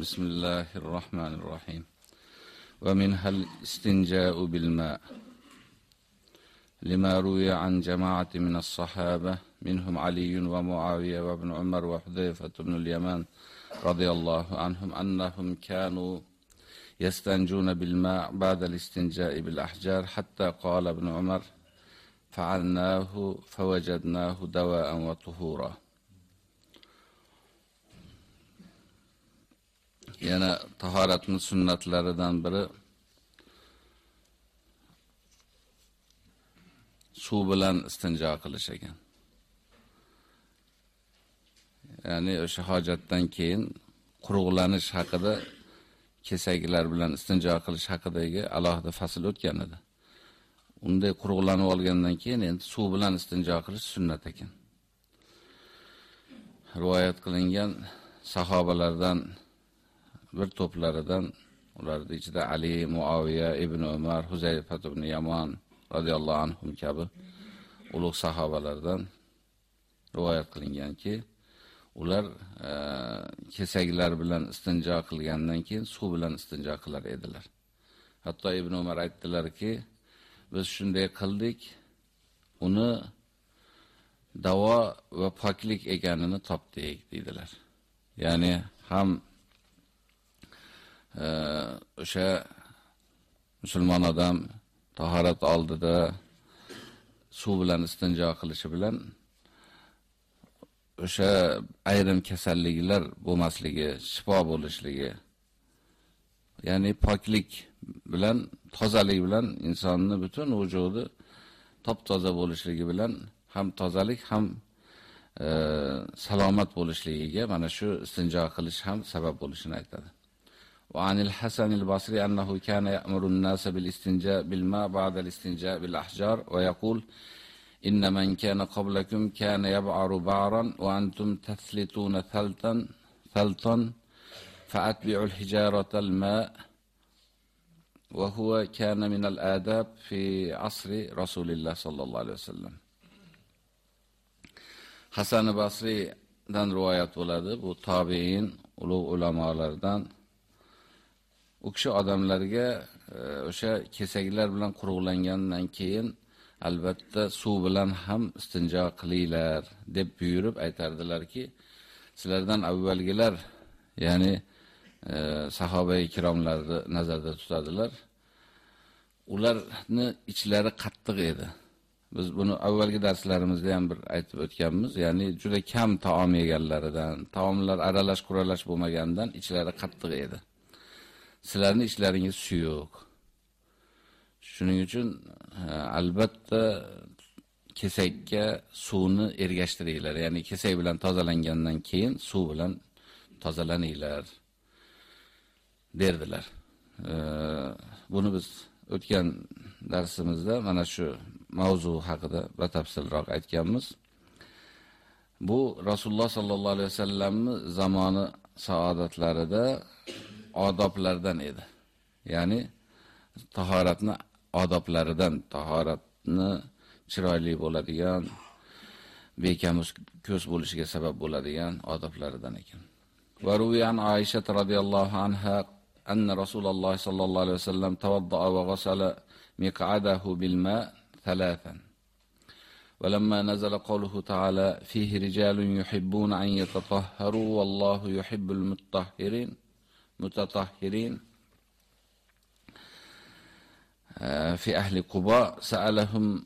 بسم الله الرحمن الرحيم. ومنها الاستنجاء بالماء؟ لما روي عن جماعة من الصحابة منهم علي ومعاوية وابن عمر وحذيفة بن اليمان رضي الله عنهم أنهم كانوا يستنجون بالماء بعد الاستنجاء بالأحجار حتى قال ابن عمر فعلناه فوجدناه دواء وطهورا. Yana tahoratning sunnatlaridan biri suv bilan istinjo qilish ekan. Ya'ni o'sha hojatdan keyin quruqlanish haqida kesaklar bilan istinjo qilish haqidagi alohida fasl o'tgan edi. Unday quruqlanib olgandan keyin endi suv bilan istinjo qilish sunnat ekan. Rivoyat qilingan sahobalardan bir to'plaridan ularni ichida Ali, Muaviya, Ibn Umar, Huzayfa ibn Yaman radhiyallohu anhum kabi ulug' sahobalardan rivoyat qilinganki, ular e, kesaklar bilan istinjo qilgandan keyin suv bilan istinjo qilar edilar. Hatto Ibn Umar aytdilarki, biz shunday qildik, uni davo va poklik ekanini topdik dedilar. Ya'ni ham o'sha musulmon odam tahorat oldida suv bilan istinjo qilishi bilan o'sha ayrim kasalliklar bo'lmasligi, shifo bo'lishligi, ya'ni poklik bilan, tozalik bilan insonning butun vujudi top-toza bo'lishligi bilan ham tozalik, ham e, salomat bo'lishligiga mana shu istinjo qilish ham sabab bo'lishini aytadi. وعن الحسن البصري أنه كان يأمر الناس بالاستنجاء بالماء بعد الاستنجاء بالأحجار ويقول إن من كان قبلكم كان يبعر بعرا وأنتم تثلتون ثلتا ثلطا فأتبعوا الحجارة الماء وهو كان من الآداب في عصر رسول الله صلى الله عليه وسلم Hasan Basri'dan rivoyat bo'ladi. Bu tabiin, ulug' ulamolardan u kishi odamlarga e, o'sha kesaklar bilan quruqlangandan keyin albatta suv bilan ham istinjo qilinglar deb buyurib aytardilarki, sizlardan avvalgilar, ya'ni e, sahoba ikromlarni nazarda tutadilar. Ularni ichlari qattiq edi. Biz buni avvalgi darslarimizda ham bir aytib o'tganmiz, ya'ni juda kam taom yeganlaridan, taomlar aralash quralash bo'lmagandan ichlari qattiq edi. Sizlarni ishlaringiz suyuq. Shuning uchun albatta kesakka suvni ergashtiringlar. Ya'ni kesak bilan tozalangandan keyin suv bilan tozalaninglar derdilar. Buni biz o'tgan darsimizda mana shu mavzu haqida batafsilroq aytganmiz. Bu Rasululloh sallallohu alayhi vasallamning zamoni saodatlarida odoblardan edi. Ya'ni tahoratni odoblaridan, tahoratni chiroyli bo'ladigan, bekamus ko'z bo'lishiga sabab bo'ladigan odoblaridan ekan. Va ruyan Aisha radhiyallohu anha anna Rasululloh sallallohu alayhi vasallam tawaddaa va ghasala miq'adahu bil ma' thalathan. ولما نزل قوله تعالى فيه رجال يحبون أن يتطهروا والله يحب المطهرين متطهرين في أهل قباء سألهم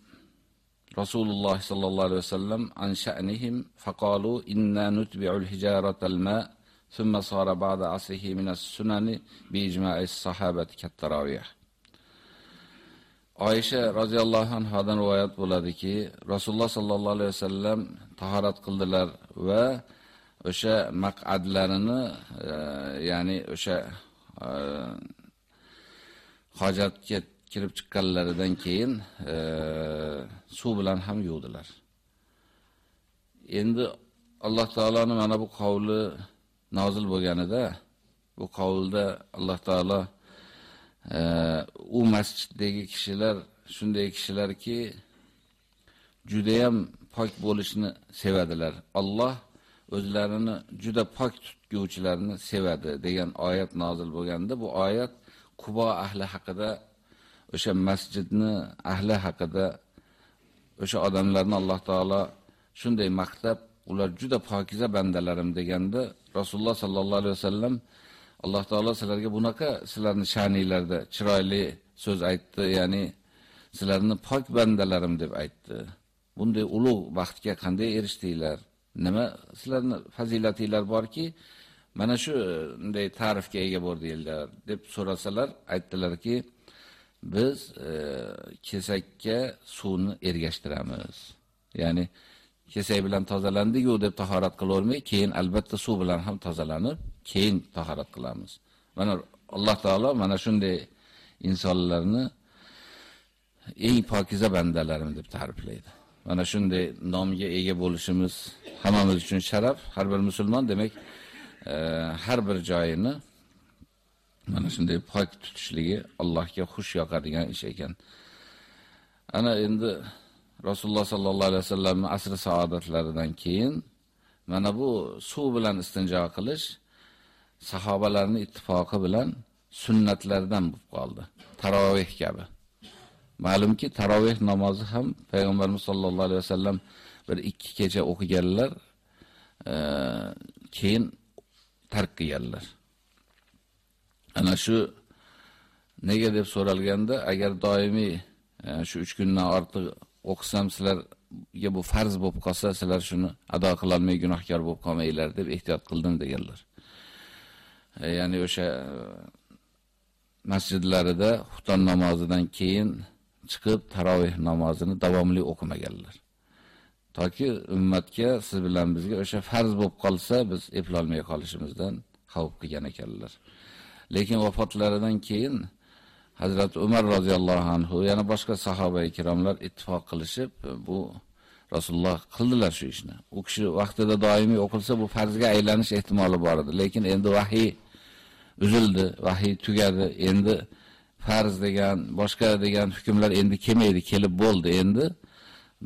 رسول الله صلى الله عليه وسلم عن شأنهم فقالوا إنا نتبع الحجارة الماء ثم صار بعد عصره من السنن بإجماع الصحابة كالتراويح Oysha radhiyallohu anhodan rivoyat bo'ladiki, Rasululloh sallallohu alayhi vasallam tahorat qildilar va o'sha maq'adlarini e, ya'ni o'sha e, hojatga kirib chiqqanlaridan keyin e, suv bilan ham yuvdilar. Endi Alloh taolaning mana bu qavli nozil bo'lganida bu qavlda Alloh taolo e, u masjiddagi kishilar shunday kishilarki juda ham pok bo'lishni sevadilar. Alloh o'zlarini juda pok tutguvchilarni sevadi degan oyat nozil bo'lganda bu oyat Qubo ahli haqida o'sha masjidni ahli haqida o'sha odamlarni Alloh taolo shunday maqtab, ular juda pokiza bandalarim deganda Rasululloh sallallohu alayhi vasallam Alloh taolo sizlarga bunaqa sizlarni sha'ninglarda chiroyli so'z aytdi, ya'ni sizlarni pok bandalarim deb aytdi. Bunday ulug' baxtga qanday erishdinglar? Nima sizlarni fazilatinglar borki, mana shu e, bunday ta'rifga ega bo'ldinglar deb so'rasalar, aytdilarki, biz e, kesakka suvni ergashtiramiz. Ya'ni kesak bilan tozalandik-ku deb tahorat qilavermay, keyin albatta suv bilan ham tozalanib, keyin tahorat qilamiz. Mana Alloh taolo mana shunday insonlarni eng pokiza bandalarim deb ta'riflaydi. Mana shunday nomga ega bo'lishimiz hammamiz uchun sharaf. Har bir musulmon demak, e, har bir joyini mana shunday pok tutishligi Allohga xush yoqadigan ish ekan. Ana endi Rasululloh sallallohu alayhi vasallamning asri saodatlaridan keyin mana bu suv bilan istinjo qilish sahobalarning ittifoqi bilan sunnatlardan bo'lib qoldi. Taroveh kabi. Ma'lumki, taroveh namozi ham payg'ambarimiz sollallohu alayhi vasallam bir ikki kecha o'qiganlar, e, keyin tark qilganlar. Ana shu nega deb so'ralganda, agar doimiy e, shu 3 kundan ortiq o'qisam sizlarga bu farz bo'lib qolsa, sizlar shuni ado qila olmay gunohkor bo'lib qolmanglar deb ehtiyot qildim deganlar. E, ya'ni o'sha e, masjidlarida xufton namozidan keyin chiqib tarovih namozini davomli o'qimaganlar. Toki ummatga siz bilan bizga o'sha farz bo'lib qolsa, biz eplolmay qolishimizdan xavf qilgan ekanlar. Lekin vafotlaridan keyin Hazrat Umar roziyallohu anhu yana boshqa sahoba ikromlar ittifoq qilishib bu Rasululloh qildilar shu ishni. U kishi vaqtida doimiy o'qilsa bu farzga aylanish ehtimoli bor edi, lekin endi vahiy uzildi, vahiy tugadi. Endi farz degan, boshqa degan hukmlar endi kelmaydi, kelib bo'ldi endi.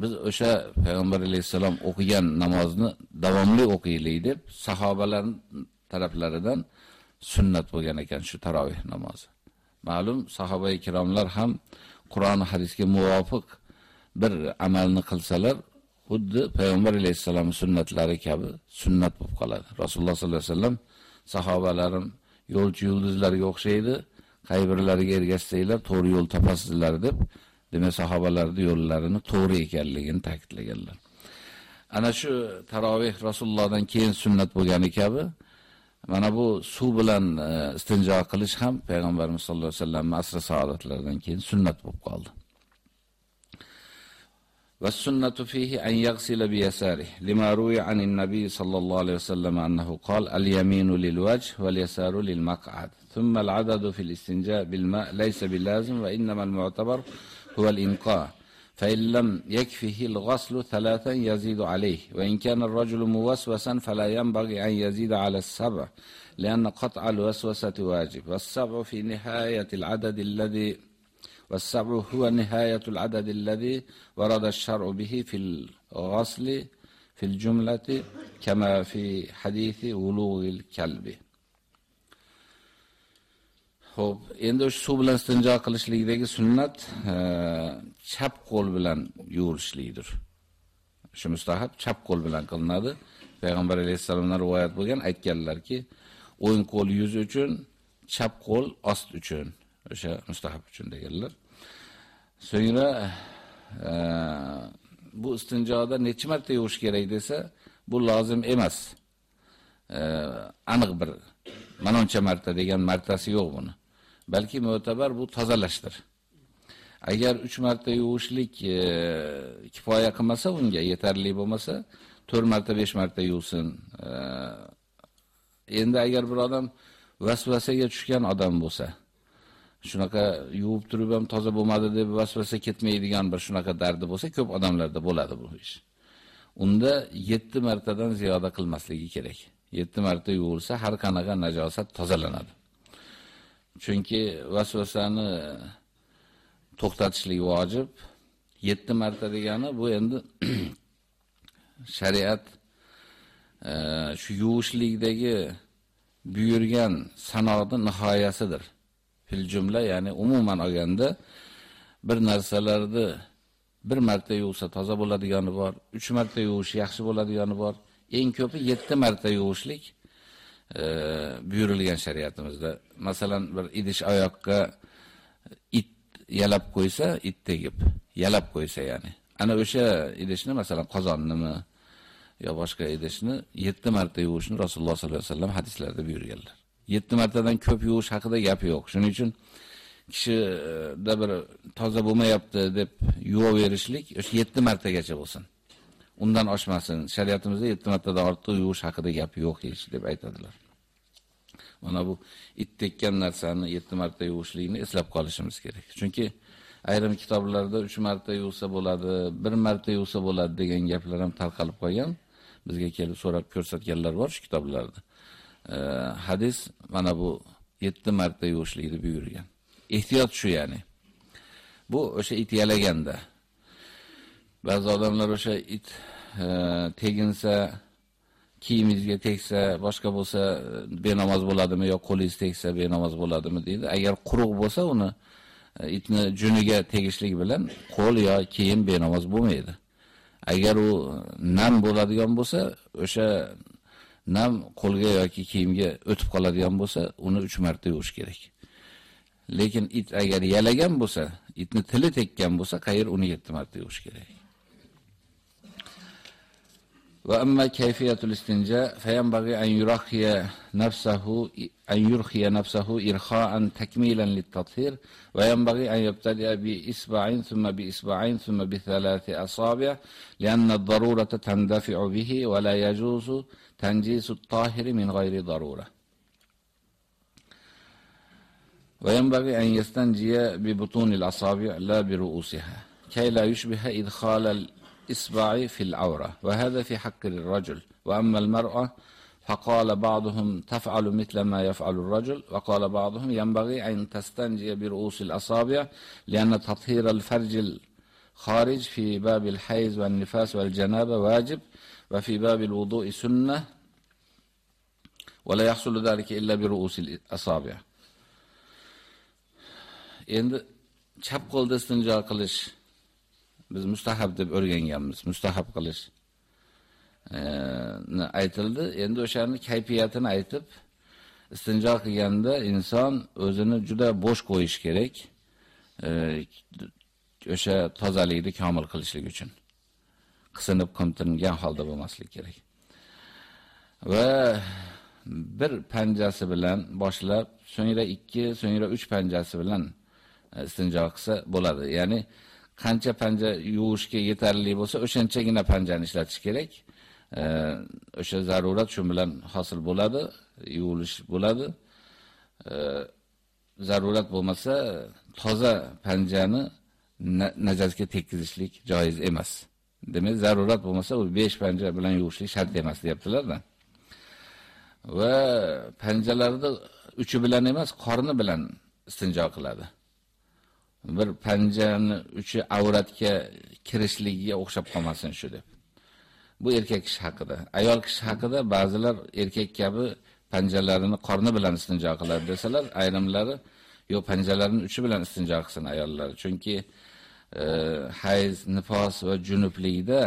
Biz o'sha payg'ambar alayhisalom o'qigan namozni davomli o'qiylik deb sahobalar taraflaridan sunnat bo'lgan ekan shu tarovih namozi. Ma'lum sahoba ikromlar ham Qur'on hadisga muvofiq bir amalni qilsalar, xuddi payg'ambar alayhisalom sunnatlari kabi sunnat bo'lib qoladi. Rasululloh sollallohu alayhi vasallam sahobalarim yo'lchi yulduzlarga o'xshaydi, qaybirlariga ergashsanglar to'g'ri yo'l topasizlar deb demak sahobalarni yo'llarini to'g'ri ekanligini ta'kidlaganlar. Ana shu tarovih Rasulullohdan keyin sunnat bo'lgani kabi Mana bu suv bilan e, istinjo qilish ham payg'ambarimiz sollallohu alayhi vasallam asri saodatlaridan keyin sunnat bo'lib qoldi. والسنة فيه أن يغسل بيساره لما روي عن النبي صلى الله عليه وسلم أنه قال اليمين للوجه واليسار للمقعد ثم العدد في الاستنجاء بالماء ليس باللازم وإنما المعتبر هو الإنقاء. فإن لم يكفه الغسل ثلاثا يزيد عليه وإن كان الرجل موسوسا فلا ينبغي أن يزيد على السبع لأن قطع الوسوسة واجب. والسبع في نهاية العدد الذي والسبع هو نهاية العدد الذي ورد الشرع به في الغسل في الجملة كما في حديث ولوغ الكلب Xo'p, endi o'sha suv bilan istinjo qilishlikdagi sunnat chap qo'l bilan yuvilishlikdir. Shu mustahab chap qo'l bilan qilinadi. Payg'ambar alayhisolamdan rivoyat bo'lgan aytganlarki, o'ng qo'l yuz uchun, chap qo'l ost uchun, o'sha mustahab uchun deganlar. So'ngra e, bu istinjoda necha marta yuvish kerak desa, bu lozim emas. E, aniq bir manoncha marta degan martasi yo'q buni. balki mo'tabar bu tozalashdir. Agar 3 marta yuvishlik e, kifoya qilmasa unga yetarli bo'lmasa, 4 marta 5 marta yuvsin. E, endi agar bir odam vasvasaga tushgan odam bo'lsa, shunaqa yuvib turib ham toza bo'lmadi deb vasvasa ketmaydigan bir shunaqa dardi bo'lsa, ko'p odamlarda bo'ladi bu ish. Unda 7 martadan ziyoda qilmasligi kerak. 7 marta yuvilsa har qanaqa najosat tozalanadi. Chunki vasvasani to'xtatishlik vojib. 7 marta degani bu endi shariat e, shu yuvishlikdagi buyurgan sanoqning nihoyasidir. Fil jumla, ya'ni umuman olganda bir narsalarni bir marta yuvsa toza bo'ladigani bor, 3 marta yuvish yaxshi bo'ladigani bor. Eng ko'pi 7 marta yuvishlik e, buyurilgan shariatimizda. Masalan, bir idish oyoqqa it yalab qo'ysa, it tegib, yalab qo'ysa ya'ni. Ana o'sha idishni masalan qozonnimi yo boshqa idishni 7 marta yuvishni Rasululloh sollallohu alayhi vasallam hadislarda buyurganlar. 7 martadan ko'p yuvish haqida gap yo'q. Shuning uchun kishida bir toza bo'lmayapti deb yuvaverishlik o'sha 7 martagacha bo'lsin. Undan oshmasin. Shariatimizda 7 martadan ortiq yuvish haqida gap yo'q hech deb aytadilar. Mana bu it tekkan narsani 7 marta yuvishlikni eslab qolishimiz kerak. Chunki ayrim kitoblarda 3 marta yuvsa bo'ladi, 1 marta yuvsa bo'ladi degan gaplar ham tarqalib qolgan. Bizga kelib so'rab ko'rsatganlar bor shu kitoblarda. Hadis mana bu 7 marta yuvishlikni buyurgan. Ehtiyot shu ya'ni. Bu o'sha it yalaganda. Ba'zi odamlar o'sha it e, teginsa, kiyimingizga tegsa, boshqa bo'lsa e, benamoz bo'ladimi yo qo'lingiz tegsa benamoz bo'ladimi deydi. Agar quruq bo'lsa uni e, itni juniga tegishlik bilan qo'l yo kiyim benamoz bo'lmaydi. Agar u nam bo'ladigan bo'lsa, o'sha nam qo'lga yoki kiyimga o'tib qoladigan bo'lsa, uni 3 marta yuvish kerak. Lekin it agar yalagan bo'lsa, itni tili tekkan bo'lsa, qayir uni 7 marta yuvish kerak. Va amma kayfiyatul istinja fayanbaghi an yurahiya nafsahu an yurhiya nafsahu irha'an takmilan lit-tathhir wa yanbaghi an yabtadi'a bi isba'in thumma bi isba'in thumma bi thalathi asabi' li'anna ad-darurata tandafi'u bihi wa la yajuzu tanjisu at-tahiri min ghayri darurah. وينبغي أن يستنجي ببطون الأصابع لا برؤوسها كي لا يشبه إدخال الإصبع في العورة وهذا في حق الرجل وأما المرأة فقال بعضهم تفعل مثل ما يفعل الرجل وقال بعضهم ينبغي أن تستنجي برؤوس الأصابع لأن تطهير الفرج الخارج في باب الحيز والنفاس والجنابة واجب ve fi babil vudu'i sünne ve la yahsulu zalike illa bi ru'usil asabi'. Endi chap qo'lda istinjo qilish biz mustahab deb o'rganganmiz. Mustahab qilish e, ni aytildi. Endi o'shaning kayfiyatini aytib istinjo qilganda inson o'zini juda bo'sh qo'yish kerak. E, o'sha tozalikni komil qilishlik uchun. Qisinib qimtingan holda bo'lmaslik kerak. Va bir panjasi bilan boshlab, so'ngra 2, so'ngra 3 panjasi bilan e, istinjo qilsa bo'ladi. Ya'ni qancha panja yuvishga yetarli bo'lsa, o'shanchagina panjani ishlatish kerak. E, o'sha zarurat shu bilan hosil bo'ladi, yuvilish bo'ladi. E, zarurat bo'lmasa, toza panjani najosga tekkizishlik joiz emas. Demak, zarurat bo'lmasa, u 5 panja bilan yuvishlik shart emas, deyaptilar-da. Va panjalarni uchi bilan emas, qorni bilan istinjo qiladi. bir panjani uchi avratga kirishligiga o'xshab qolmasin shu deb. Bu erkak kishi haqida. Ayol kishi haqida ba'zilar erkak kabi panjalarini qorni bilan istinjo qiladi desalar, ayrimlari yo panjalarini uchi bilan istinjo qilsin ayollar. Chunki Eh, hayz, nifos va junublikda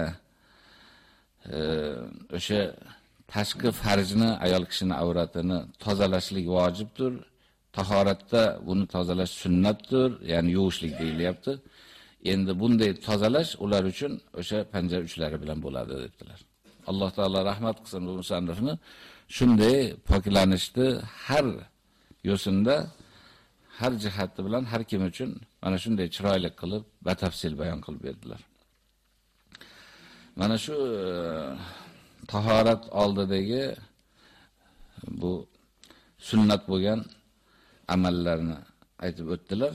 eh, o'sha tashqi farjni ayol kishining avratini tozalashlik vojibdir. tahoratda buni tozalash sunnatdir, ya'ni yuvishlik deyilyapti. Endi bunday tozalash ular uchun o'sha panja uchlari bilan bo'ladi debdilar. Alloh taolo rahmat qilsin bu musannifni. Shunday poklanishni har yo'sinda har jihati bilan har kim uchun mana shunday chiroyli qilib batafsil bayon qilib berdilar. Mana shu e, tahorat oldidagi e, bu sunnat bo'lgan amallarni aytib o'tdilar.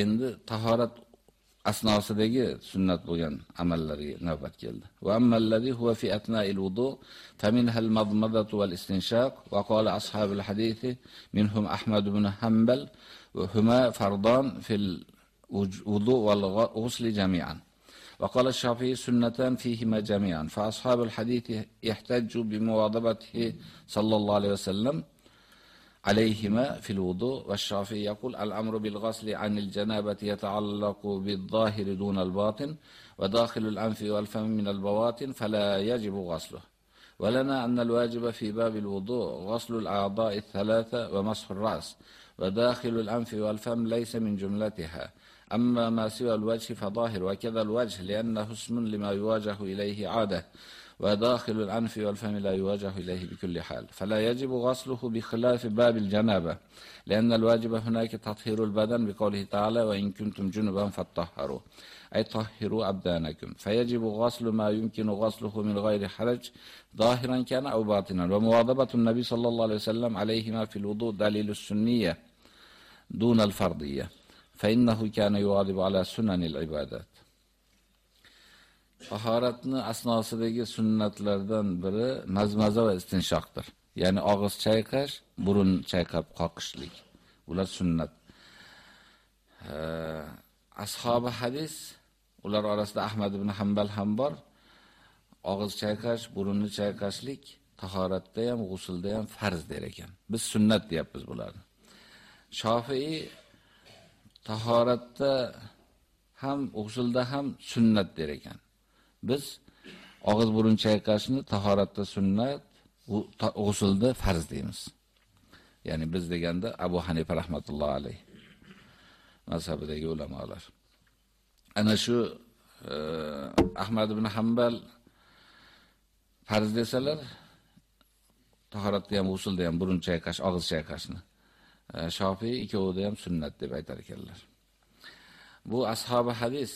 Endi tahorat asnosidagi sunnat bo'lgan amallarga navbat keldi. Va ammallazi huwa fi atna'il wudu faminha al-madmadatu wal istinshaq wa qala ashabul hadith minhum Ahmad ibn Hanbal wa huma fardan fil wudu wal ghusl jami'an. وقال الشافعي سنتان فيهما جميعا فأصحاب الحديث يحتجوا بمواظبته صلى الله عليه وسلم عليهما في الوضوء والشافعي يقول الأمر بالغسل عن الجنابة يتعلق بالظاهر دون الباطن وداخل الأنف والفم من البواطن فلا يجب غسله. ولنا أن الواجب في باب الوضوء غسل الأعضاء الثلاثة ومسح الرأس وداخل الأنف والفم ليس من جملتها. أما ما سوى الوجه فظاهر وكذا الوجه لأنه اسم لما يواجه إليه عادة. وداخل الأنف والفم لا يواجه إليه بكل حال. فلا يجب غسله بخلاف باب الجنابة لأن الواجب هناك تطهير البدن بقوله تعالى وإن كنتم جنبا فاتطهروا أي طهروا أبدانكم. فيجب غسل ما يمكن غسله من غير حرج ظاهرا كان أو باطنا. ومواظبة النبي صلى الله عليه وسلم عليهما في الوضوء دليل السنية دون الفرضية فإنه كان يواظب على سنن العبادات. Tahoratni asnosidagi sunnatlardan biri mazmaza va istinshoqdir. Ya'ni og'iz chayqash, burun chayqab qoqishlik. Ular sunnat. Ashabi hadis, ular orasida Ahmad ibn Hanbal ham bor. Og'iz chayqash, burunni chayqashlik tahoratda ham, g'usulda ham farz der ekan. Biz sunnat deyapmiz bularni. Shofiy tahoratda ham, g'usulda ham sunnat der ekan. Biz og'iz burun chayqashni tahoratda sunnat, g'usulda farz deymiz. Ya'ni biz deganda Abu Hanifa rahmatullohi alayh mazhabidagi ulamolar. Ana shu e, Ahmad ibn Hanbal farz desalar, tahoratda ham, g'usulda ham burun chayqash, og'iz chayqashni. E, Shofiy ikkovida ham sunnat deb aytar ekanlar. Bu ashabi hadis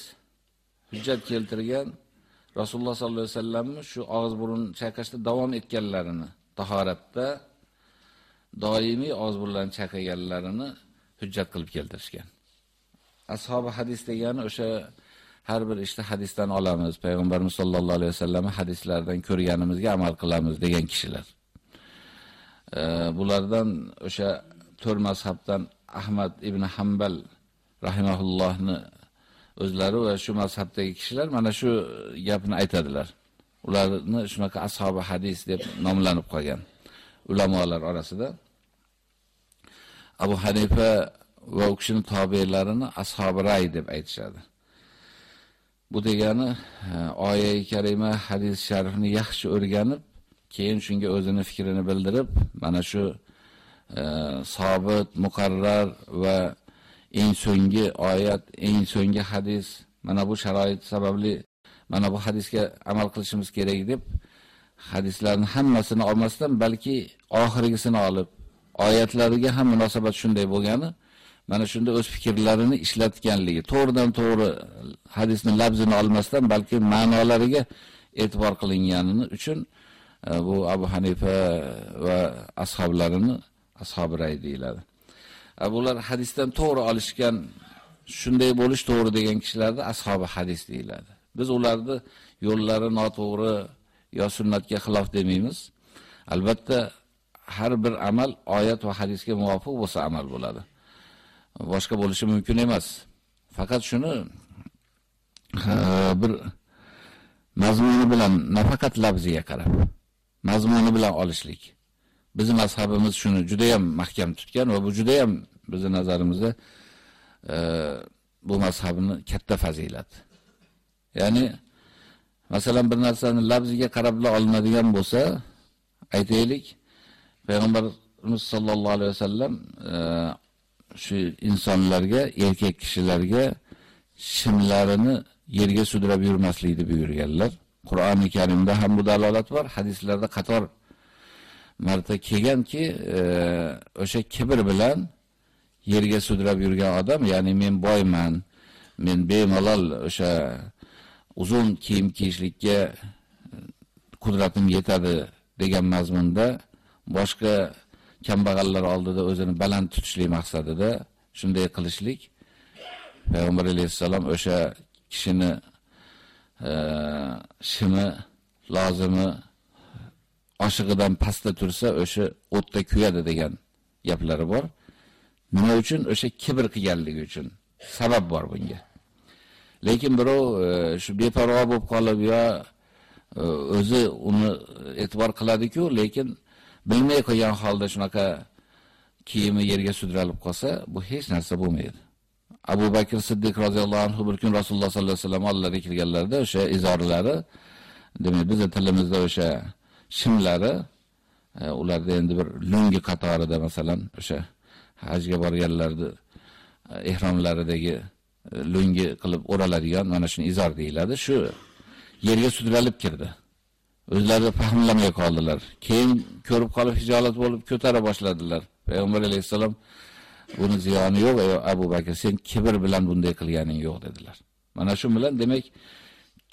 hujjat keltirgan Rasululloh sollallohu alayhi vasallam shu og'iz burun chayqashda davom etganlarini, tahoratda doimiy og'iz burunlarni chayqaganlarini hujjat qilib keltirishgan. Ashabi hadis degani o'sha har bir ishda hadisdan olamiz, payg'ambarimiz sollallohu alayhi vasallam hadislaridan ko'rganimizga amal qilamiz degan kishilar. E, bulardan o'sha to'rt mazhabdan Ahmad ibn Hanbal rahimahullohni o'zlari va shu mazhabdagi kishilar mana shu gapni aytadilar. Ularni shunaqa ashabi hadis deb nomlanib qolgan ulamolar orasida. Abu Hanifa va u kishining ashabi ray deb aytishadi. Bu degani e, oyat karima hadis sharifni yaxshi o'rganib, keyin shunga o'zini fikrini bildirib, mana shu e, sobit, muqarrar va eng so'nggi oyat, eng so'nggi hadis mana bu sharoit sababli mana bu hadisga amal qilishimiz kerak deb hadislarning hammasini olmasdan balki oxirgisini olib oyatlariga ham munosabat shunday bo'lgani mana shunda o'z fikrlarini ishlatganligi to'g'ridan to'g'ri hadisning labzini olmasdan balki ma'nolariga e'tibor qilinganini uchun e, bu Abu Hanifa va ashablarini ashabi ray deyiladi. Bular hadisdan to'g'ri olishgan, shunday bo'lish to'g'ri degan kishilarni ashabi hadis deyiladi. Biz ularni yo'llari noto'g'ri yo sunnatga xilof demaymiz. Albatta har bir amal oyat va hadisga muvofiq bo'lsa amal bo'ladi. Boshqa bo'lishi mumkin emas. Faqat shuni bir mazmuni bilan nafaqat labziga qarab, mazmuni bilan olishlik. Bizim mazhabimiz shuni juda ham mahkam tutgan va bu juda ham bizning nazarimizda e, bu mazhabni katta fazilat. Ya'ni masalan bir narsani labziga qarab olinadigan bo'lsa, aytaylik, payg'ambarimiz sollallohu alayhi vasallam e, shu insonlarga, erkak kishilarga shimlarini yerga sudrab yurmaslikni buyurganlar. Qur'oni Karimda ham bu dalolat bor, hadislarda qator marta kelganki, e, o'sha kibr bilan yerga sudrab yurgan odam, ya'ni men boyman, men bemalol o'sha uzun kiyim kiyishlikka e, qudratim yetadi degan mazmunda boshqa kambag'allar oldida o'zini baland tutishlik maqsadida shunday qilishlik. Payg'ambar alayhissalom o'sha kishini e, shimi lozimi oshig'idan pastda tursa o'sha o'tda kuyadi degan gaplari bor. Nima uchun? O'sha kibr qilganligi uchun. Sabab bor bunga. Lekin birov e, shu beparvo bo'lib qolib yo e, o'zi uni e'tibor qiladi-ku, lekin bilmay qo'ygan holda shunaqa kiyimi yerga sudralib qolsa, bu hech narsa bo'lmaydi. Abu Bakr Siddiq roziyallohu anhu bir kun Rasululloh sollallohu alayhi vasallam oldiga kelganlarida o'sha izorlari, demak bizning tilimizda o'sha shimlari e, ularda endi bir lungi qatorida masalan o'sha hajga borganlarni e, ehromlaridagi e, lungi qilib o'raladigan mana shuni izor deyiladi. Shu yerga sudralib kirdi. O'zlari fahmlamay qoldilar. Keyin ko'rib qolib hijolat bo'lib ko'tara boshladilar. Payg'ambar alayhisalom buni ziyoni yo'q, ey Abu Bakr, sen kibr bilan bunday qilganing yo'q dedilar. Mana shu bilan demak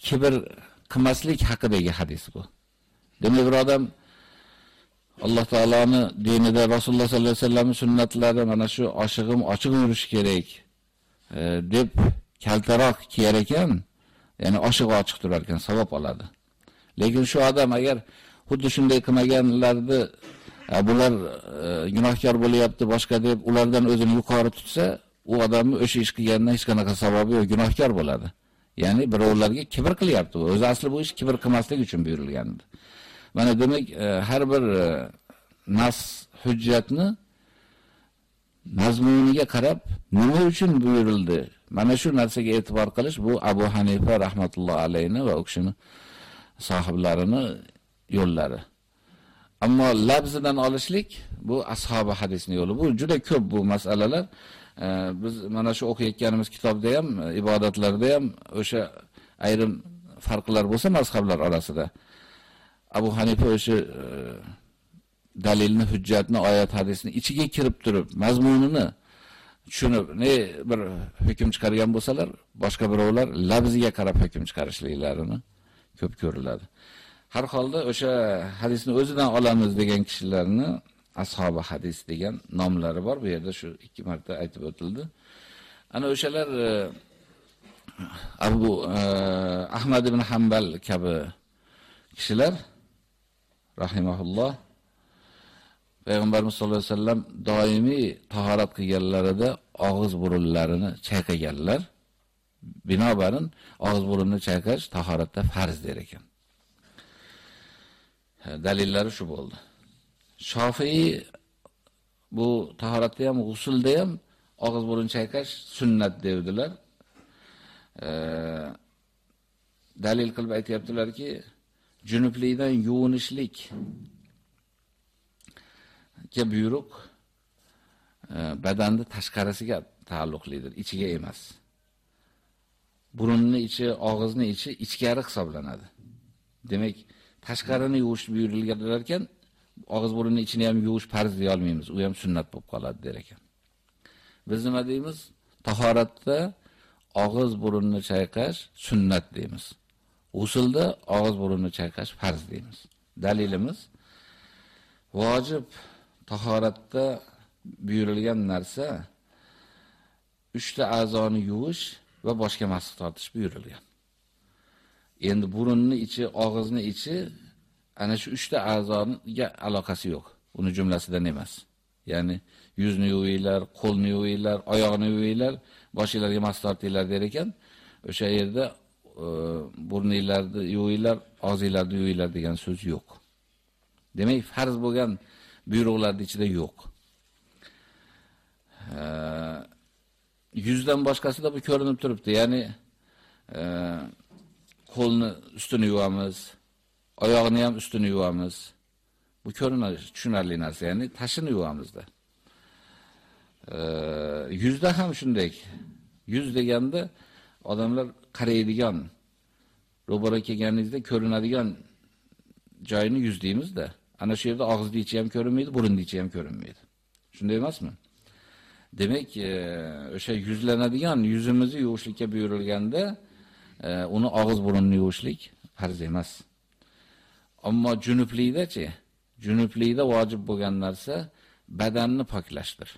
kibr qilmaslik haqidagi hadis bu. Demak bir odam Alloh dinide dinida Rasululloh aleyhi ve sellem'in sunnatlari mana shu oshig'im ochiq yurish kerak e, deb kaltaroq kiyar ekan, ya'ni oshiq ochiq turar ekan, savob oladi. Lekin shu odam agar xuddi shunday qilmaganlarni e, bular e, gunohkor bo'lyapti boshqa deb ulardan o'zini yuqori tutsa, u odamni o'sha ish qilgandan hech qanaqa savobi yo'q, gunohkor bo'ladi. Ya'ni birovlarga kibr qilyapti. O'zi asli bu ish kibr qilmaslik uchun buyurilgan. Mana demak, e, har bir e, nas hujjatni mazmuniga qarab nima uchun buyurildi? Mana shu narsaga e'tibor qilish bu Abu Hanifa rahmatullohi alayhi va u kishini sohiblarini yo'llari. Ammo labzidan olishlik bu ashabi hadisning yo'li. Bu juda ko'p bu masalalar. E, biz mana shu o'qiyotganimiz kitobda ham, e, ibodatlarda ham o'sha ayrim farqlar bo'lsa mazhablar orasida. Abu Hanifa o'sha e, dalilni, hujjatni, oyat hadisni ichiga kirib turib, mazmunini tushunib, ne bir hukm chiqargan bo'lsalar, boshqa birovlar labziga qarab hukm chiqarishliklarini ko'p ko'riladi. Har holda o'sha hadisni o'zidan olamiz degan kishilarni ashabi hadis degan nomlari bor. Bu yerda shu ikki marta aytib o'tildi. Ana o'shalar e, Abu e, Ahmad ibn Hanbal kabi kishilar rahimahulloh Payg'ambarimiz sollallohu alayhi vasallam doimiy tahorat qilganlarida og'iz burunlarini chayqaganlar. Binobarin og'iz burunni chayqash tahoratda farz der ekan. Dalillari shu bo'ldi. Shofiy bu tahoratda ham, g'usulda ham og'iz burun chayqash sunnat devdilar. dalil qilib aytayaptilarki, junublikdan yuvinishlik ga buyruq e, badanni tashqarisiga taalluqlidir, ichiga emas. burunni ichi, og'izni ichi ichkari hisoblanadi. Demak, tashqarini yuvish buyurilgan ekan, og'iz burunni ichini ham yuvish farz deya olmaymiz. U ham sunnat bo'lib qoladi der ekan. Biz nima deymiz? Tahoratda og'iz burunni chayqash sunnat deymiz. Usulda og'iz burunni chayqash farz deymiz. Dalilimiz vojib tahoratda buyurilgan narsa 3 ta a'zoni yuvish va boshqa masx tortish buyurilgan. Endi burunni ichi, og'izni ichi ana shu 3 ta a'zoga aloqasi yo'q. Uni jumlasidan emas. Ya'ni yuzni yuvinglar, qo'lni yuvinglar, oyoqni yuvinglar, boshinglarga masx tortinglar der ekan, o'sha yerda E, burninglarni yuvinglar, og'zinglarni yuvinglar degan so'z yo'q. Demak, farz bo'lgan buyruqlarning ichida yo'q. E, yuzdan boshqasida bu ko'rinib turibdi. Ya'ni e, qo'lni ustini yuvamiz, oyoqni ham ustini yuvamiz. Bu ko'rinadi, tushunarli narsa, ya'ni tashini yuvamizda. Yuzda ham shunday. Yuz deganda odamlar qaraydigan, ro'bara kelganingizda ko'rinadigan joyini yuz deymizda. Ana shu yerda og'iz ichi ham ko'rinmaydi, burun ichi ham ko'rinmaydi. Shunday emasmi? Demak, e, o'sha yuzlanadigan yuzimizni yuvishlikka buyurilganda, e, uni og'iz burunni yuvishlik farz emas. Ammo junublikda-chi? Junublikda vojib bo'lgan narsa badanni poklashdir.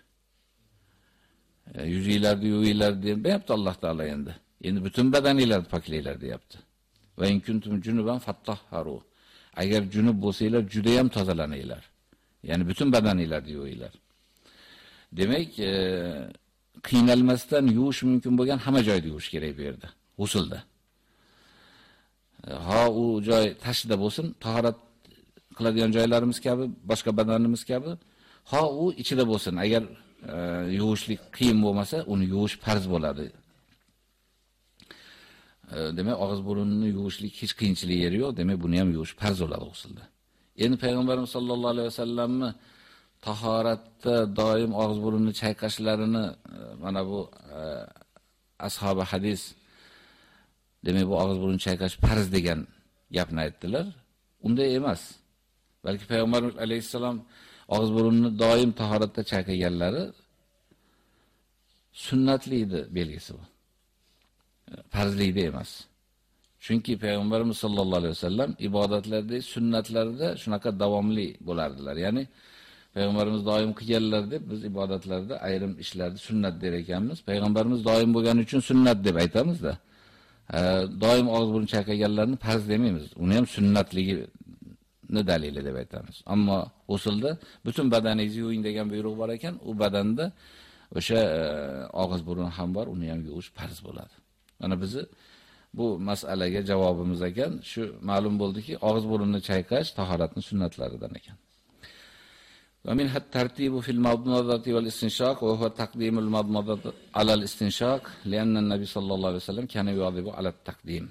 E, yuzinglarni yuvinglar deyapti Alloh taolo endi. Endi butun badaninglarni poklanglar deyapti. Va in kuntum junuban fattahharu. Agar junub bo'lsanglar, juda ham tozalaninglar. Ya'ni butun badaninglarni yuvinglar. Demak, e, qiynalmasdan yuvish mumkin bo'lgan hamma joyda yuvish kerak bu yerda. g'usulda. E, ha u joy tashida bo'lsin, tahorat qiladigan joylarimiz kabi, boshqa badanimiz kabi, ha u ichida bo'lsin. Agar e, yuvishlik qiyin bo'lmasa, uni yuvish farz bo'ladi. E, demak, og'iz burunni yuvishlik hech qiyinchilik yeri yo'q. Demak, buni ham yuvish farz bo'ladi g'usulda. Endi payg'ambarimiz sollallohu alayhi vasallamni tahoratda doim og'iz burunni chayqashlarini e, mana bu e, ashabi hadis demak bu og'iz burun chayqash farz degan gapni aytdilar. Unday emas. Balki payg'ambarimiz alayhisalom og'iz burunni doim tahoratda chayqaganlari sunnatli edi belgisi bu. Farzlikda emas. Chunki payg'ambarimiz sollallohu alayhi vasallam ibodatlarda, sunnatlarda shunaqa davomli bo'lardilar. Ya'ni payg'ambarimiz doim qilganlar deb biz ibodatlarda ayrim ishlarni sunnat der ekanmiz. Payg'ambarimiz doim bo'lgani uchun sunnat deb aytamizda. doim og'iz burun chayqaganlarni farz demaymiz. Uni ham sunnatligini dalili deb aytamiz. Ammo usulda butun badaningizni yuving degan buyruq bor ekan, u badanda o'sha e, og'iz burun ham bor, uni ham yuvish farz bo'ladi. Mana bizni bu masalaga javobimiz ekan, shu ma'lum bo'ldiki, og'iz burunni chayqash tahoratning sunnatlaridan ekan. ومنها الترتيب في المضمضة والاستنشاق وهو تقديم المضمضة على الاستنشاق لأن النبي صلى الله عليه وسلم كان يواظب على التقديم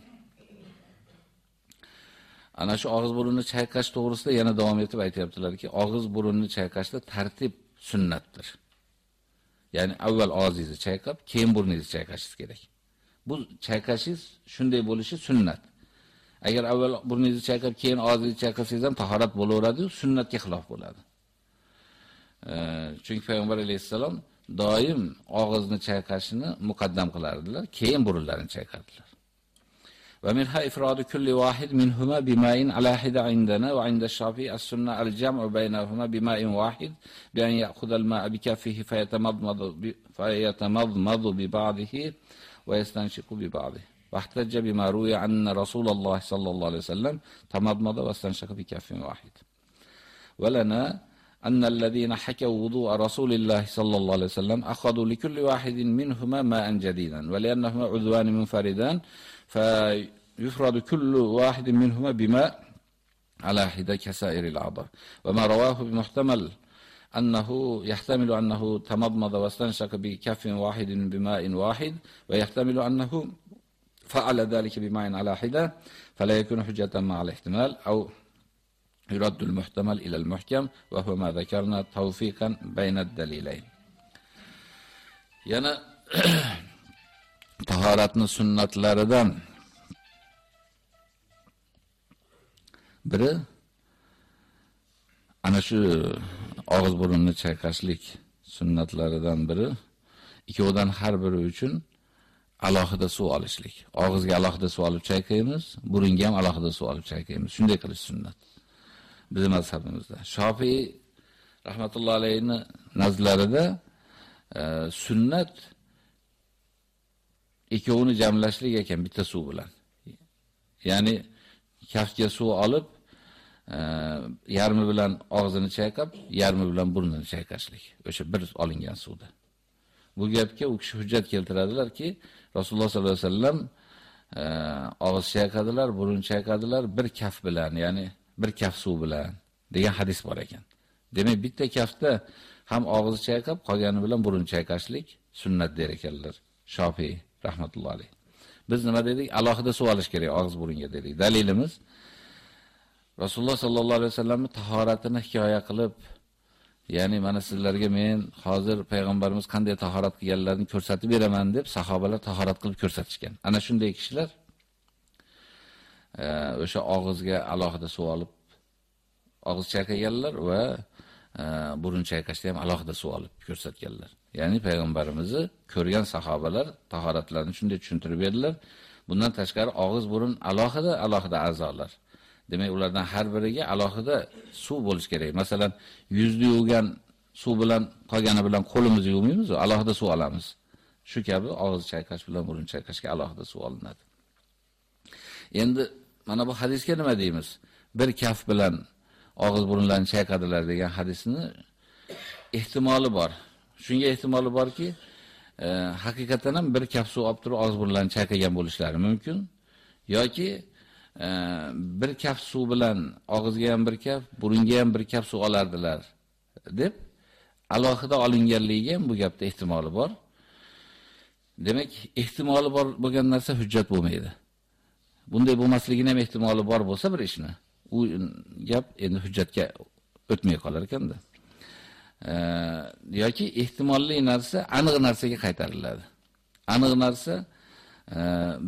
ana shu og'iz burunni chayqash to'g'risida yana davom etib aytayaptilarki, og'iz burunni chayqashda tartib sunnatdir. Ya'ni avval og'zingizni chayqab, keyin burningizni chayqashingiz kerak. Bu chayqashingiz shunday bo'lishi sunnat. Agar avval burningizni chayqab, keyin og'zingizni chayqasangiz ham tahorat bo'laveradi, sunnatga xilof bo'ladi. Chunki payg'ambar alayhisalom doim og'izni chayqashini muqaddam qilardilar, keyin burunlarini chayqardilar. Va minha ifradu kulli wahid minhuma bima'in ala hida indana wa inda shafi'i as-sunnah al-jam'u baynahuma bima'in wahid bi an ya'khudha al-ma'a bi kaffihi fayatamadmadu fayatamadmadu bi ba'dihi bi ba'dihi. واحتج بما روي عن رسول الله صلى الله عليه وسلم تمضمض واستنشق بكف واحد ولنا أن الذين حكوا وضوء رسول الله صلى الله عليه وسلم أخذوا لكل واحد منهما ماء جديدا ولأنهما عذوان منفردان فيفرد كل واحد منهما بماء على حدة كسائر الأعضاء وما رواه بمحتمل أنه يحتمل أنه تمضمض واستنشق بكف واحد بماء واحد ويحتمل أنه فعل ذلك بماء على حدة فلا يكون حجة مع الاحتمال أو يرد المحتمل إلى المحكم وهو ما ذكرنا توفيقا بين الدليلين. yana tahoratni sunnatlaridan biri ana shu og'iz burunni chayqashlik sunnatlaridan biri ikkovidan har biri uchun alohida suv olishlik. Og'izga alohida suv olib chayqaymiz, burunga ham alohida suv olib chayqaymiz. Shunday qilish sunnat. bizning mazhabimizda. Shofiy rahmatullohi alayhi nazarlarida e, sunnat ikkovini jamlashlik ekan bitta suv bilan. Ya'ni kaftga suv olib, yarmi bilan og'zini chayqab, yarmi bilan burnini chayqashlik. O'sha bir olingan suvda. Bu gapga u kishi hujjat keltiradilarki, Rasululloh sollallohu alayhi vasallam e, og'iz chayqadilar, burun chayqadilar bir kaf bilan, ya'ni bir kaf suv bilan degan hadis bor ekan. Demak, bitta kafda ham og'iz chayqab, qolgani bilan burun chayqashlik sunnat der ekanlar. Shofiy rahmatullohi alayh. Biz nima dedik? Alohida suv olish kerak og'iz burunga dedik. Dalilimiz Rasululloh sallallohu alayhi vasallamning tahoratini hikoya qilib, ya'ni mana sizlarga men hozir payg'ambarimiz qanday tahorat qilganlarini ko'rsatib beraman deb sahobalar tahorat qilib ko'rsatishgan. Ana shunday kishilar eh, o'sha og'izga alohida suv olib og'iz chayqaganlar va e, burun chayqashda ham alohida suv olib ko'rsatganlar. Ya'ni payg'ambarimizni ko'rgan sahobalar tahoratlarini shunday tushuntirib berdilar. Bundan tashqari og'iz burun alohida alohida a'zolar. Demak, ulardan har biriga alohida suv bo'lish kerak. Masalan, yuzni yuvgan suv bilan qolgani bilan qo'limizni yuvmaymiz, alohida suv olamiz. Shu kabi og'iz chayqash bilan burun chayqashga alohida suv olinadi. Endi mana bu hadisga nima deymiz? Bir kaf bilan og'iz burunlarni chayqadilar degan hadisni ehtimoli bor. Shunga ehtimoli borki, e, haqiqatan ham bir kaf suv olib turib og'iz burunlarni chayqagan bo'lishlari mumkin yoki bir kaf suv bilan og'izga ham bir kaf, burunga ham bir kaf suv olardilar deb alohida olinganligiga ham bu gapda ehtimoli bor. Demak, ehtimoli bor bo'lgan narsa hujjat bo'lmaydi. Bunday bo'lmasligini ham ehtimoli bor bo'lsa bir ishni, u gap endi hujjatga o'tmay qolar ekanda. yoki ehtimolli narsa aniq narsaga qaytariladi. Aniq narsa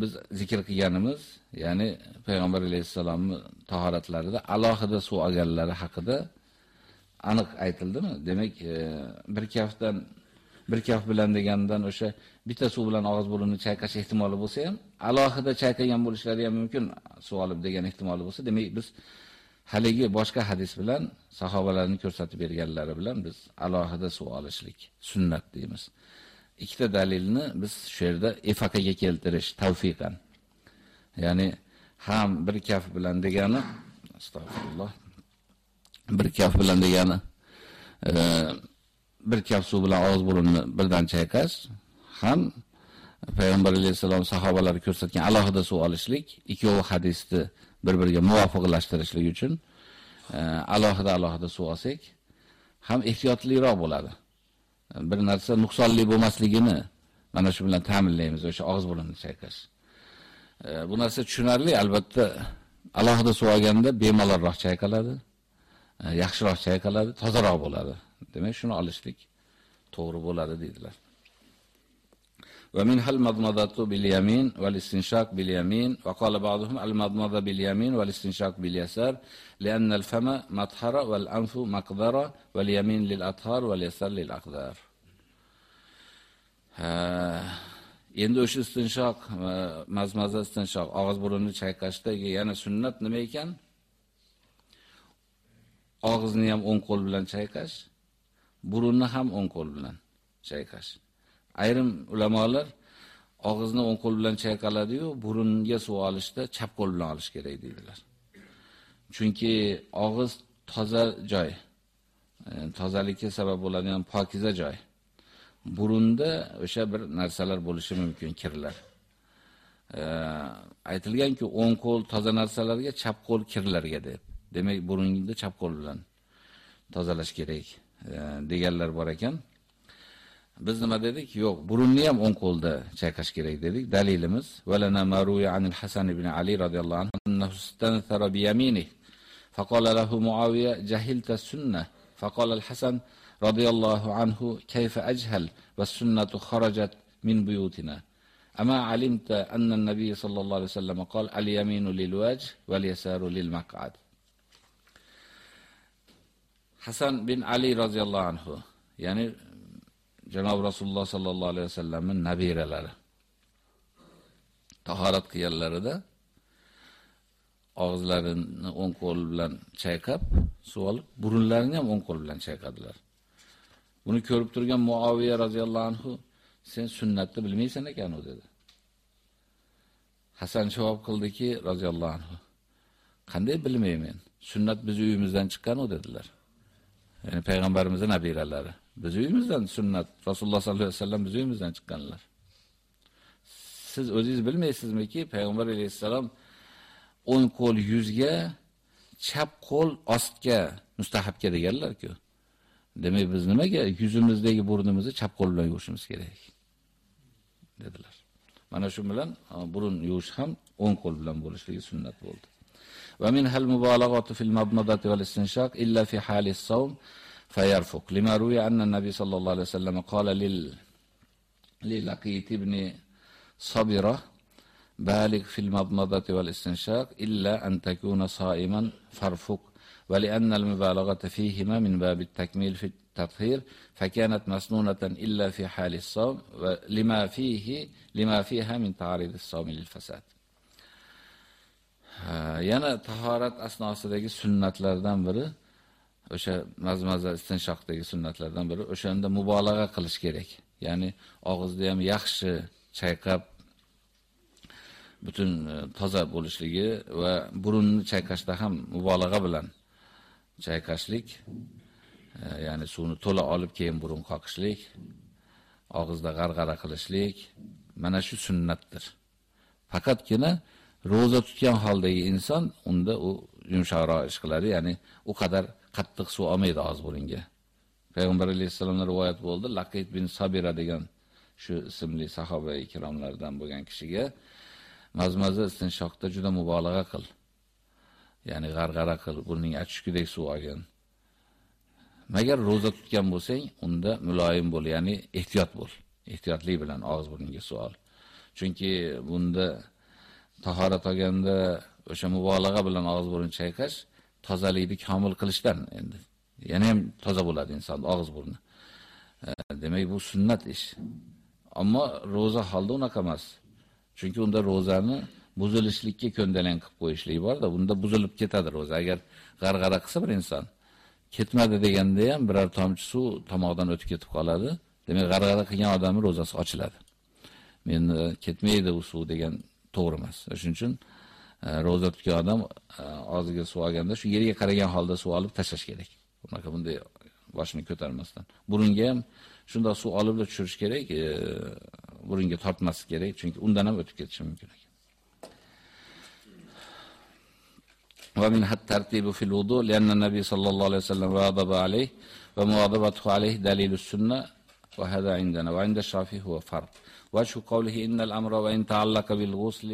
biz zikr qilganimiz, ya'ni payg'ambar alayhisolamning tahoratlarida alohida suv olganlari haqida aniq aytildimi? Demak, e, bir kafdan bir kaf bilan degandan o'sha bitta suv bilan og'iz burunni chayqash ehtimoli bo'lsa ham, alohida chayqagan bo'lishlari ham mumkin, suv olib degan ehtimoli bo'lsa, demak biz haligi boshqa hadis bilan sahobalarning ko'rsatib berganlari bilan biz alohida suv olishlik sunnat deymiz. Ikkita dalilni biz shu yerda ifaqaga keltirish tavfiqan. Ya'ni ham bir kaf bilan degani astagfirulloh bir kaf bilan degani e, bir kaf suv bilan og'iz burunni birdan chayqash ham payg'ambar alayhisalom sahobalar ko'rsatgan alohida suv olishlik ikkovi hadisni bir-biriga muvofiqlashtirishlik uchun e, alohida alohida suv olsak ham ehtiyotliroq bo'ladi. Bir narsa nuqsonli bo'lmasligini mana shu bilan ta'minlaymiz o'sha og'iz burunni chayqash. E, bu narsa tushunarli, albatta alohida suv olganda bemalolroq chayqaladi, e, yaxshiroq chayqaladi, tozaroq bo'ladi. Demak, shuni olishlik to'g'ri bo'ladi deydilar. ومنها المضمضة باليمين والاستنشاق باليمين وقال بعضهم المضمضة باليمين والاستنشاق باليسار لأن الفم مطهر والأنف مقدرة واليمين للأطهار واليسار للأقدار Endi o'sha istinshoq e, mazmaza istinshoq og'iz burunni chayqashdagi yana sunnat nima ekan og'izni ham o'ng qo'l bilan chayqash burunni ham o'ng qo'l bilan chayqash Ayrim ulamolar og'izni o'ng qo'l bilan chayqaladi-yu, burunga suv olishda chap qo'l bilan olish kerak deydilar. Chunki og'iz toza joy. E, tozalikka sabab bo'ladigan pokiza joy. Burunda o'sha bir narsalar bo'lishi mumkin, kirlar. E, aytilganki, o'ng qo'l toza narsalarga, chap qo'l kirlarga deb. Demak, burunni chap qo'l bilan tozalash kerak e, deganlar bor ekan. Biz nima dedik? Yo'q, burunni ham o'ng qo'lda chayqash kerak dedik. Dalilimiz valana maruya anil Hasan ibn Ali radhiyallohu anhu annahu istanthara bi yaminihi faqala lahu Muawiya jahilta sunnah faqala al-Hasan radiyallahu anhu kayfa ajhal va sunnatu kharajat min buyutina ama alimta anna an-nabiy sallallohu alayhi wasallam qol al-yaminu lil-wajh wal-yasaru lil-maq'ad Hasan bin Ali radiyallahu anhu ya'ni janob Rasululloh sallallohu alayhi vasallamning nabiralari tahorat qilganlarida og'izlarini o'ng qo'l bilan chayqab, suv olib, burunlarini ham o'ng qo'l bilan chayqadilar. Buni ko'rib turgan Muaviya radhiyallohu anhu sen sunnatni bilmaysan ekan u dedi. Hasan javob qildiki radhiyallohu anhu qanday bilmayman? Sunnat biz uyimizdan chiqqan u dedilar. Ya'ni payg'ambarimizning nabiralari. Biz uyimizdan sunnat Rasululloh sallallohu alayhi vasallam biz uyimizdan chiqqanlar. Siz o'zingiz bilmaysizmi-ki, payg'ambar alayhisalom o'ng qo'l yuzga, chap qo'l ostga mustahabga deganlar-ku. Demek biz nimaga yuzimizdagi burnimizni chap qo'l bilan yuvishimiz kerak dedilar. Mana shu bilan e, burun yuvish ham o'ng qo'l bilan bo'lishligi sunnat bo'ldi. Ve min hal mubalagatu fil mabnadati vel istinshaq illa fi halis sawm fayarfuq. Lima ruya anna nabiy sallallohu alayhi vasallam qala lil lilakit ibn sabira balik fil mabnadati vel istinshaq illa an takuna sa'iman farfuq. ولأن المبالغة فيهما من باب التكميل في التطهير فكانت مسنونة إلا في حال الصوم لما فيه لما فيها من تعريض الصوم للفساد yana tahorat asnosidagi sunnatlardan biri o'sha mazmaza istinshoqdagi sunnatlardan biri o'shanda mubolag'a qilish kerak. Ya'ni og'izni ham yaxshi chayqab butun e, toza bo'lishligi va burunni chayqashda ham mubolag'a bilan chayqashlik, e, ya'ni suvni to'la olib keyin burun qoqishlik og'izda g'arg'ara qilishlik mana shu sunnatdir. Faqatgina roza tutgan holdagi inson unda u yumshoqroq ish qiladi, ya'ni u qadar qattiq suv olmaydi og'iz burunga. Payg'ambar alayhisolamning rivoyat bo'ldi, Laqit bin Sabira degan shu ismli sahoba ikromlardan bo'lgan kishiga mazmaza istinshoqda juda mubolag'a qil. Ya'ni g'arg'ara qil, burning achishkidek suv olgan. Magar roza tutgan bo'lsang, unda muloyim bo'l, ya'ni ehtiyot bo'l. Ehtiyotlik bilan og'iz burniga suv ol. Chunki bunda tahorat olganda o'sha mubolag'a bilan og'iz burun chayqash tozalikni komil qilishdan endi. Yana ham toza bo'ladi inson og'iz burni. E, demak bu sunnat ish. Ammo roza holda unaqa emas. Chunki unda rozani buzilishlikka ko'ndalang qilib qo'yishlik bor-da, bunda buzilib ketadi o'zi. Agar g'arg'ara qilsa bir inson ketmadi deganda ham biror tomchi suv tomoqdan o'tib ketib qoladi. Demak, g'arg'ara qilgan odamning rozasi ochiladi. Men e, ketmaydi u suv degan to'g'ri emas. Shuning uchun e, roza tutgan odam e, og'ziga suv olganda shu yerga qaragan holda suv olib tashlash kerak. Bunaqa bunday boshini ko'tarmasdan. Burunga ham shunday suv olib tushirish kerak, burunga tortmaslik kerak, chunki undan ham o'tib ketishi mumkin ekan. ومنها الترتيب في الوضوء لأن النبي صلى الله عليه وسلم واظب عليه ومواظبته عليه دليل السنة وهذا عندنا وعند الشافعي هو فرض. وجه قوله إن الأمر وإن تعلق بالغسل